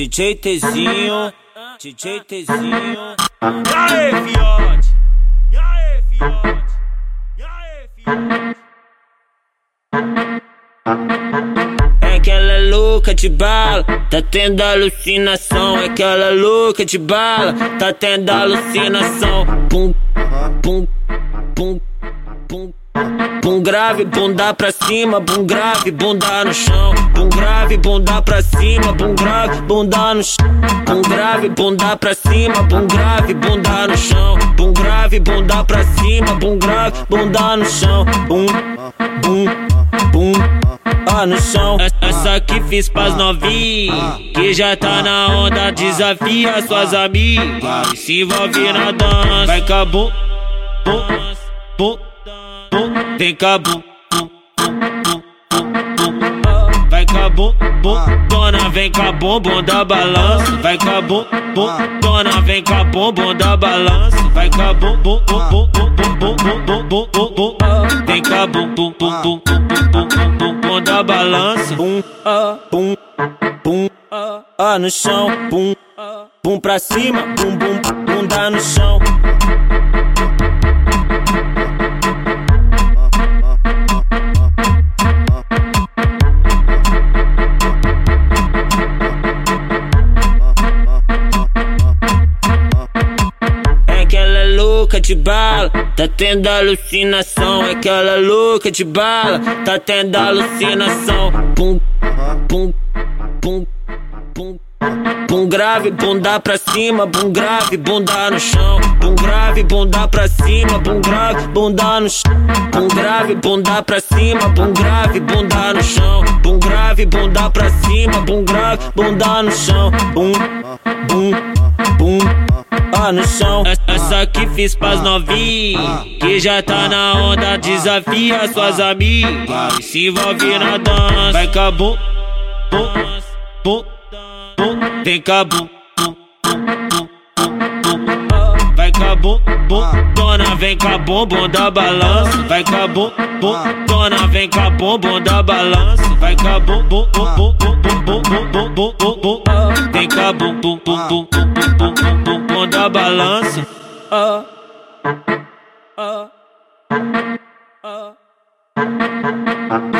DJ Tezinho, DJ Tezinho. E aí, fiote? E aí, fiote? E aí, fiote? É aquela louca de bala, tá tendo alucinação. É aquela louca de bala, tá tendo alucinação. Pum, pum, grave, bunda pra cima, bum grave, bunda no chão. Bum grave, bunda pra cima, bum grave, bunda no chão. Bum grave, bunda pra cima, bum grave, bunda no chão. Bum grave, bunda pra cima, bum grave, bunda no chão. Bum, bum, bum. Ó no chão, essa que fiz pras novinhas Que já tá na onda, desafia suas amigas Se envolve na dança, vai cabum, bum, bum bum, Vem cabu. Vai cabu, dona vem cabu, da balança. Vai cabu, dona vem cabu, da balança. Vai cabu, bu, bu, bu, bu, bu, bu, bu, bu, bu, bu, bu, vem cabu, bu, bu, bu, bu, bu, bu, bu, da balança. Bum, bum, bum, ah ah, no chão, bum, bum pra cima, bum, bum, bunda no chão. Louca de bala, tá tendo alucinação. É aquela louca de bala, tá tendo alucinação. Pum, pum, pum, pum. Bum grave, bunda pra cima, bum grave, bunda no chão. Bum grave, bunda pra cima, bum grave, bunda no chão. Bum grave, bunda pra cima, bum grave, bunda no chão. Bum grave, bunda pra cima, bum grave, bunda no chão. Bum, bum, bum. Ó no chão, essa que fiz pras novinhas Que já tá na onda, desafia suas amigas Se envolve na dança, vai cabum, bum, bum, bum, vem cabum, bum, bum, bum, bum, vai cabum, bum, dona vem cabum, bum da balança, vai cabum, bum, dona vem cabum, bum da balança, vai cabum, bum, bum, bum, bum, bum, bum, bum, bum, bum, cabum, bum, bum, bum, bum, bum, bum, bum, Manda balança. Ah, ah, ah. ah.